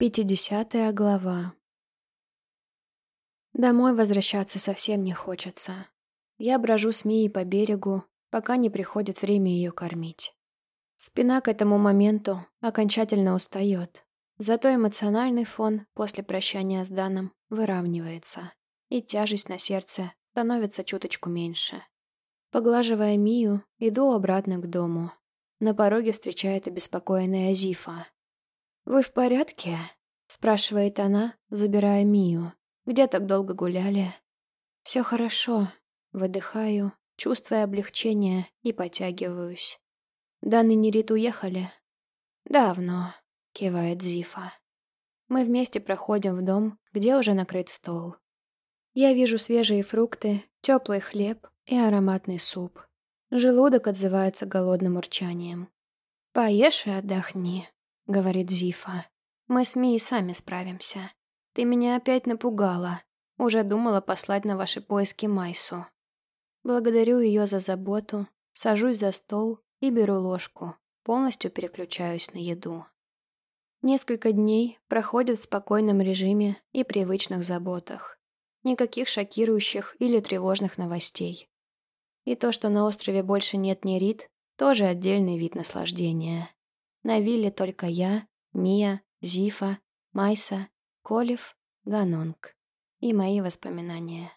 Пятидесятая глава. Домой возвращаться совсем не хочется. Я брожу с Мией по берегу, пока не приходит время ее кормить. Спина к этому моменту окончательно устает, зато эмоциональный фон после прощания с Даном выравнивается, и тяжесть на сердце становится чуточку меньше. Поглаживая Мию, иду обратно к дому. На пороге встречает обеспокоенная Азифа. «Вы в порядке?» — спрашивает она, забирая Мию. «Где так долго гуляли?» «Все хорошо». Выдыхаю, чувствуя облегчение, и потягиваюсь. «Дан Нерит уехали?» «Давно», — кивает Зифа. Мы вместе проходим в дом, где уже накрыт стол. Я вижу свежие фрукты, теплый хлеб и ароматный суп. Желудок отзывается голодным урчанием. «Поешь и отдохни», — говорит Зифа. «Мы с Мией сами справимся. Ты меня опять напугала. Уже думала послать на ваши поиски Майсу». Благодарю ее за заботу, сажусь за стол и беру ложку, полностью переключаюсь на еду. Несколько дней проходят в спокойном режиме и привычных заботах. Никаких шокирующих или тревожных новостей. И то, что на острове больше нет ни Рит, тоже отдельный вид наслаждения. На вилле только я, Мия, Зифа, Майса, Колев, Ганонг. И мои воспоминания.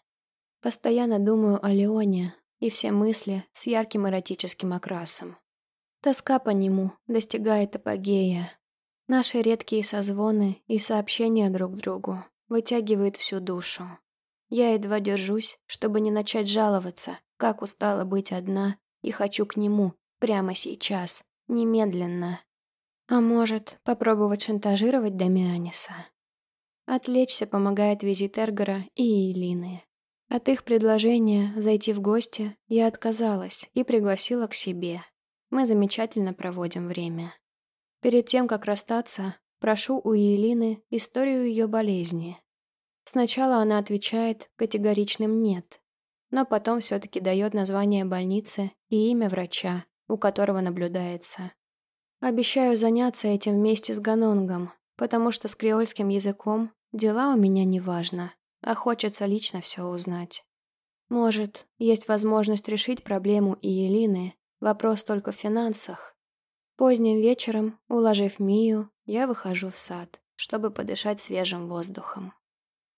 Постоянно думаю о Леоне, и все мысли с ярким эротическим окрасом. Тоска по нему достигает апогея. Наши редкие созвоны и сообщения друг другу вытягивают всю душу. Я едва держусь, чтобы не начать жаловаться, как устала быть одна и хочу к нему прямо сейчас, немедленно. А может, попробовать шантажировать Дамианиса? Отвлечься помогает визит Эргора и Элины. От их предложения зайти в гости я отказалась и пригласила к себе. Мы замечательно проводим время. Перед тем, как расстаться, прошу у Елины историю ее болезни. Сначала она отвечает категоричным «нет», но потом все-таки дает название больницы и имя врача, у которого наблюдается. Обещаю заняться этим вместе с Ганонгом, потому что с креольским языком дела у меня не важно, а хочется лично все узнать. Может, есть возможность решить проблему и Елины, вопрос только в финансах. Поздним вечером, уложив Мию, я выхожу в сад, чтобы подышать свежим воздухом.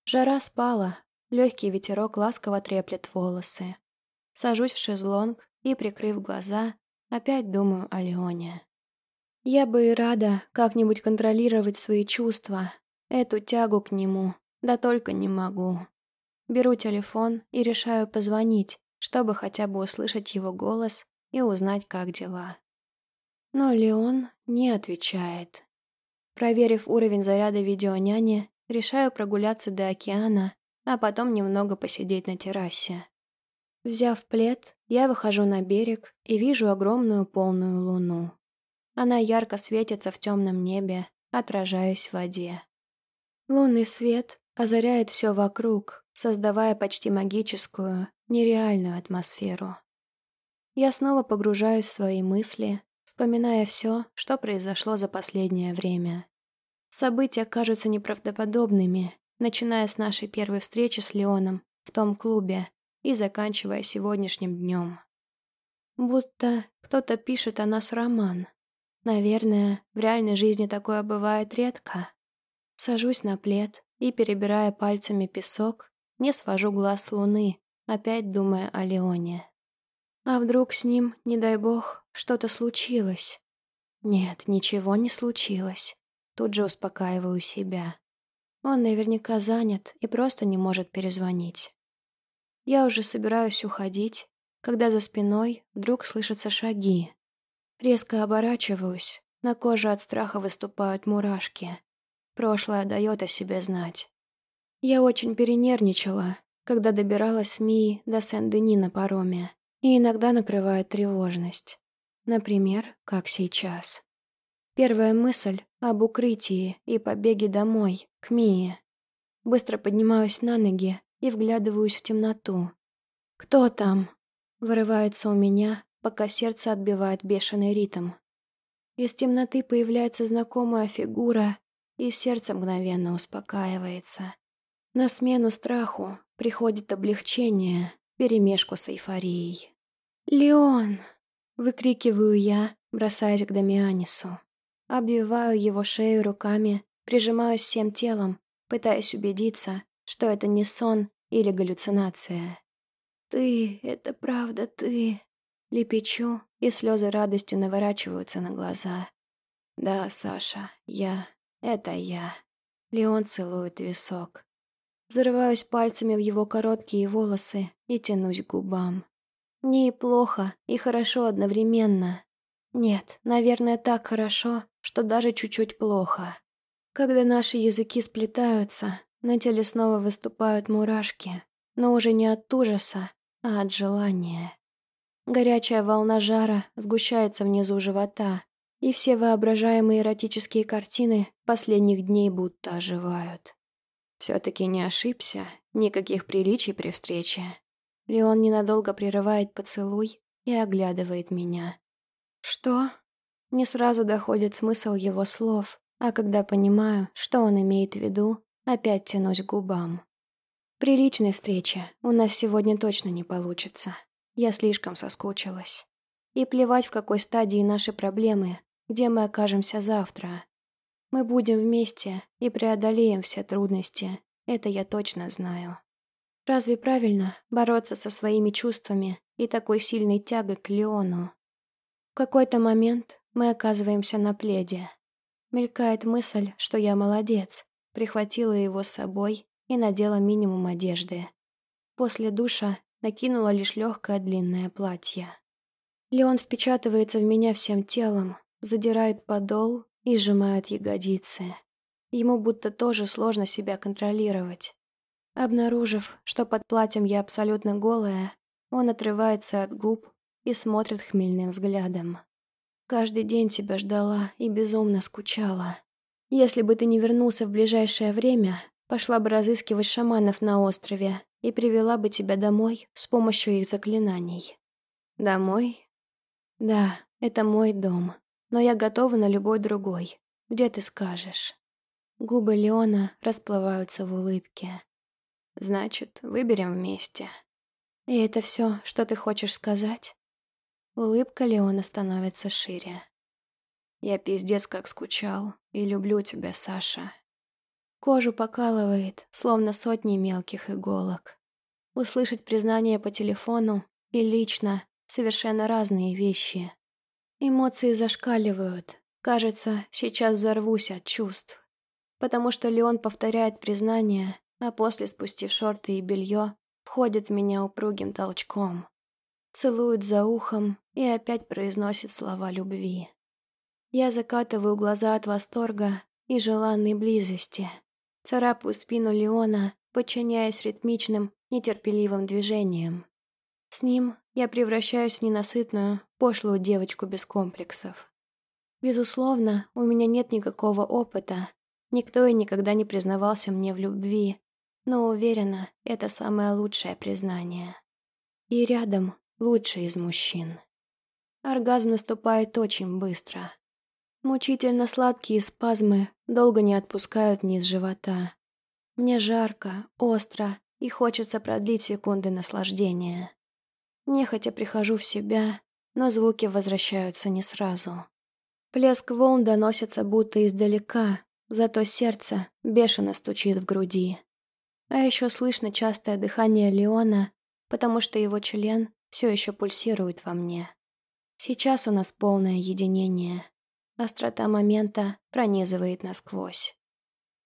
Жара спала, Легкий ветерок ласково треплет волосы. Сажусь в шезлонг и, прикрыв глаза, опять думаю о Леоне. Я бы и рада как-нибудь контролировать свои чувства, эту тягу к нему, да только не могу. Беру телефон и решаю позвонить, чтобы хотя бы услышать его голос и узнать, как дела. Но Леон не отвечает. Проверив уровень заряда видеоняни, решаю прогуляться до океана а потом немного посидеть на террасе. Взяв плед, я выхожу на берег и вижу огромную полную луну. Она ярко светится в темном небе, отражаясь в воде. Лунный свет озаряет все вокруг, создавая почти магическую, нереальную атмосферу. Я снова погружаюсь в свои мысли, вспоминая все, что произошло за последнее время. События кажутся неправдоподобными, начиная с нашей первой встречи с Леоном в том клубе и заканчивая сегодняшним днем. Будто кто-то пишет о нас роман. Наверное, в реальной жизни такое бывает редко. Сажусь на плед и, перебирая пальцами песок, не свожу глаз с луны, опять думая о Леоне. А вдруг с ним, не дай бог, что-то случилось? Нет, ничего не случилось. Тут же успокаиваю себя. Он наверняка занят и просто не может перезвонить. Я уже собираюсь уходить, когда за спиной вдруг слышатся шаги. Резко оборачиваюсь, на коже от страха выступают мурашки. Прошлое дает о себе знать. Я очень перенервничала, когда добиралась с Мией до Сен-Дени на пароме, и иногда накрывает тревожность. Например, как сейчас. Первая мысль об укрытии и побеге домой, к Мии. Быстро поднимаюсь на ноги и вглядываюсь в темноту. «Кто там?» Вырывается у меня, пока сердце отбивает бешеный ритм. Из темноты появляется знакомая фигура и сердце мгновенно успокаивается. На смену страху приходит облегчение, перемешку с эйфорией. «Леон!» — выкрикиваю я, бросаясь к Дамианису. Обвиваю его шею руками, прижимаюсь всем телом, пытаясь убедиться, что это не сон или галлюцинация. «Ты, это правда ты!» Лепечу, и слезы радости наворачиваются на глаза. «Да, Саша, я, это я». Леон целует висок. Зарываюсь пальцами в его короткие волосы и тянусь к губам. Мне и плохо, и хорошо одновременно. Нет, наверное, так хорошо, что даже чуть-чуть плохо. Когда наши языки сплетаются, на теле снова выступают мурашки, но уже не от ужаса, а от желания. Горячая волна жара сгущается внизу живота, и все воображаемые эротические картины последних дней будто оживают. Все-таки не ошибся, никаких приличий при встрече. Леон ненадолго прерывает поцелуй и оглядывает меня. «Что?» Не сразу доходит смысл его слов, а когда понимаю, что он имеет в виду, опять тянусь к губам. Приличной встречи у нас сегодня точно не получится. Я слишком соскучилась. И плевать, в какой стадии наши проблемы, где мы окажемся завтра. Мы будем вместе и преодолеем все трудности, это я точно знаю. Разве правильно бороться со своими чувствами и такой сильной тягой к Леону? В какой-то момент мы оказываемся на пледе. Мелькает мысль, что я молодец, прихватила его с собой и надела минимум одежды. После душа накинула лишь легкое длинное платье. Леон впечатывается в меня всем телом, задирает подол и сжимает ягодицы. Ему будто тоже сложно себя контролировать. Обнаружив, что под платьем я абсолютно голая, он отрывается от губ и смотрит хмельным взглядом. «Каждый день тебя ждала и безумно скучала. Если бы ты не вернулся в ближайшее время, пошла бы разыскивать шаманов на острове и привела бы тебя домой с помощью их заклинаний». «Домой?» «Да, это мой дом, но я готова на любой другой, где ты скажешь». Губы Леона расплываются в улыбке. Значит, выберем вместе. И это все, что ты хочешь сказать? Улыбка Леона становится шире. Я пиздец как скучал и люблю тебя, Саша. Кожу покалывает, словно сотни мелких иголок. Услышать признание по телефону и лично совершенно разные вещи. Эмоции зашкаливают. Кажется, сейчас взорвусь от чувств. Потому что Леон повторяет признание, а после, спустив шорты и белье, входит в меня упругим толчком. Целует за ухом и опять произносит слова любви. Я закатываю глаза от восторга и желанной близости. Царапаю спину Леона, подчиняясь ритмичным, нетерпеливым движениям. С ним я превращаюсь в ненасытную, пошлую девочку без комплексов. Безусловно, у меня нет никакого опыта, никто и никогда не признавался мне в любви, но уверена, это самое лучшее признание. И рядом лучший из мужчин. Оргазм наступает очень быстро. Мучительно сладкие спазмы долго не отпускают низ живота. Мне жарко, остро и хочется продлить секунды наслаждения. Нехотя прихожу в себя, но звуки возвращаются не сразу. Плеск волн доносится будто издалека, зато сердце бешено стучит в груди. А еще слышно частое дыхание Леона, потому что его член все еще пульсирует во мне. Сейчас у нас полное единение. Острота момента пронизывает насквозь.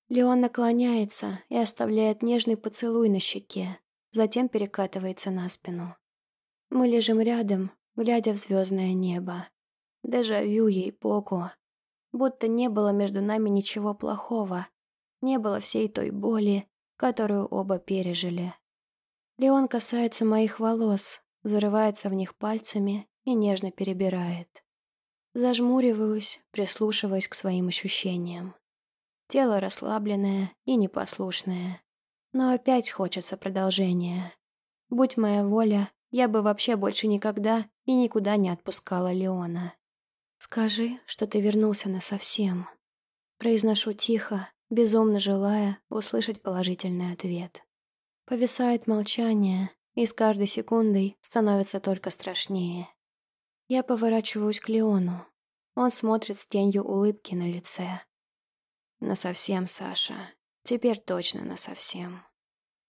Леон наклоняется и оставляет нежный поцелуй на щеке, затем перекатывается на спину. Мы лежим рядом, глядя в звездное небо. Дежавю ей поку. Будто не было между нами ничего плохого. Не было всей той боли, которую оба пережили. Леон касается моих волос, зарывается в них пальцами и нежно перебирает. Зажмуриваюсь, прислушиваясь к своим ощущениям. Тело расслабленное и непослушное. Но опять хочется продолжения. Будь моя воля, я бы вообще больше никогда и никуда не отпускала Леона. Скажи, что ты вернулся насовсем. Произношу тихо, безумно желая услышать положительный ответ. Повисает молчание, и с каждой секундой становится только страшнее. Я поворачиваюсь к Леону. Он смотрит с тенью улыбки на лице. Насовсем, Саша. Теперь точно насовсем.